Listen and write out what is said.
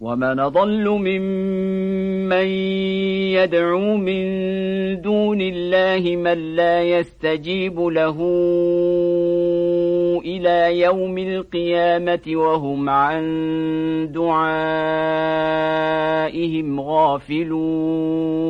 ومن ضل ممن يدعو من دون الله من لا يستجيب له إلى يوم القيامه وهم عن دعائهم غافلون